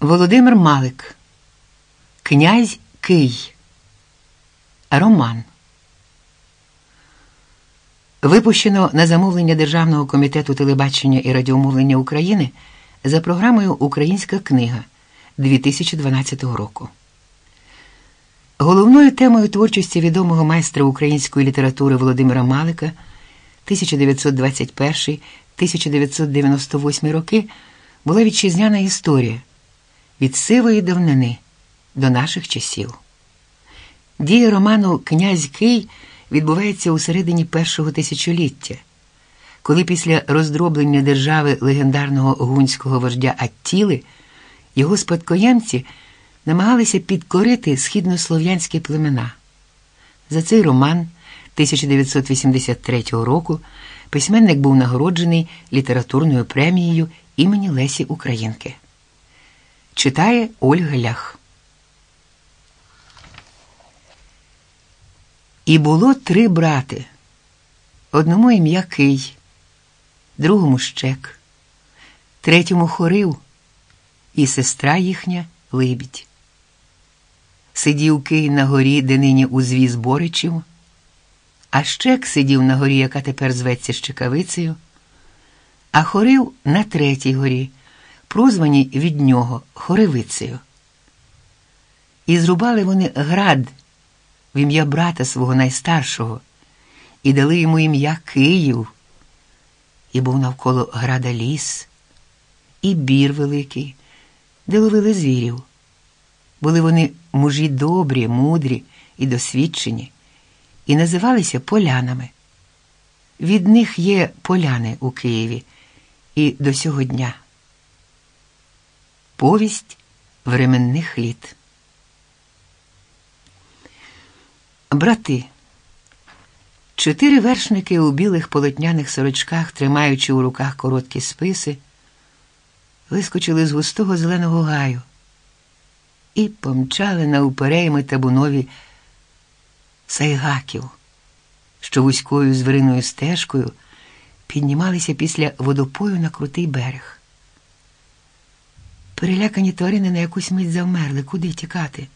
Володимир Малик. Князь Кий. Роман. Випущено на замовлення Державного комітету телебачення і радіомовлення України за програмою Українська книга 2012 року. Головною темою творчості відомого майстра української літератури Володимира Малика 1921-1998 роки була вітчизняна історія від сивої давнини до наших часів. Дія роману Князь Кий відбувається у середині першого тисячоліття, коли після роздроблення держави легендарного гунського вождя Аттіли його спадкоємці намагалися підкорити східнослов'янські племена. За цей роман 1983 року письменник був нагороджений літературною премією імені Лесі Українки. Читає Ольга Лях. І було три брати. Одному ім'я Кий, другому щек, третьому хорив і сестра їхня Либідь. Сидів Кий на горі, де нині узвіз Боричів, а щек сидів на горі, яка тепер зветься Щекавицею, а хорив на третій горі, прозвані від нього Хоревицею. І зрубали вони град в ім'я брата свого найстаршого і дали йому ім'я Київ. І був навколо града ліс, і бір великий, де ловили звірів. Були вони мужі добрі, мудрі і досвідчені, і називалися полянами. Від них є поляни у Києві і до сього дня. Повість временних літ. Брати. Чотири вершники у білих полотняних сорочках, тримаючи у руках короткі списи, вискочили з густого зеленого гаю і помчали на уперейми табунові сайгаків, що вузькою звіриною стежкою піднімалися після водопою на крутий берег. Перелякані тварини на якусь мить завмерли, куди тікати.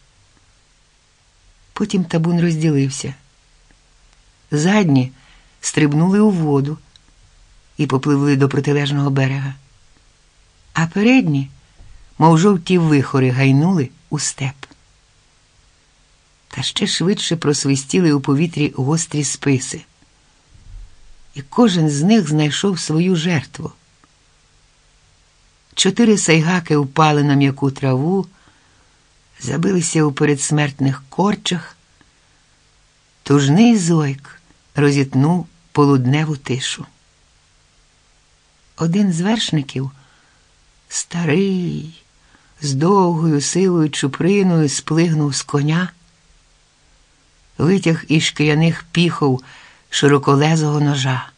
Потім табун розділився. Задні стрибнули у воду і попливли до протилежного берега, а передні, мов жовті вихори, гайнули у степ. Та ще швидше просвистіли у повітрі гострі списи, і кожен з них знайшов свою жертву. Чотири сайгаки впали на м'яку траву забилися у передсмертних корчах, тужний зойк розітнув полудневу тишу. Один з вершників, старий, з довгою силою чуприною сплигнув з коня, витяг із шкіряних піхов широколезого ножа.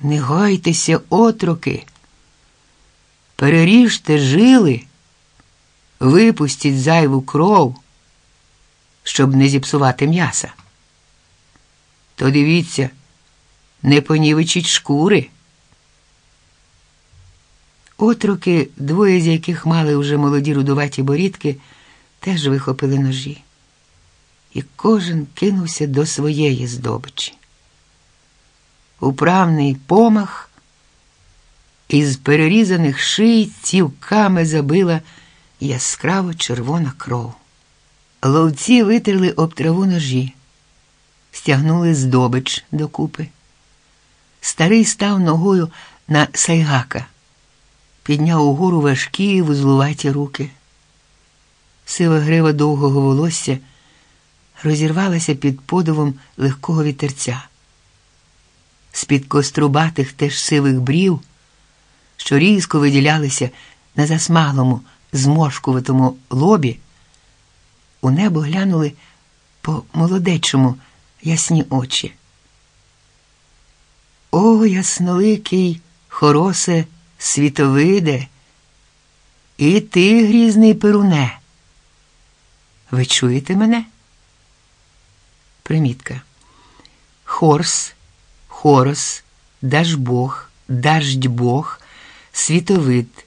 Не гайтеся, отроки, переріжте жили випустіть зайву кров, щоб не зіпсувати м'яса. То дивіться, не понівечіть шкури. Отроки, двоє з яких мали вже молоді рудуваті борідки, теж вихопили ножі. І кожен кинувся до своєї здобичі. Управний помах із перерізаних ший цівками забила яскраво червона кров. Ловці витерли об траву ножі, стягнули здобич докупи. Старий став ногою на сайгака, підняв угору важкі вузлуваті руки. Сива грива довгого волосся розірвалася під подивом легкого вітерця. З-під кострубатих теж сивих брів, що різко виділялися на засмаглому зморшкуватому лобі, у небо глянули по молодечому ясні очі. О, ясноликий, хоросе, світовиде, і ти, грізний перуне. Ви чуєте мене? Примітка. Хорс, хорос, Дажбог, Даждьбог, світовид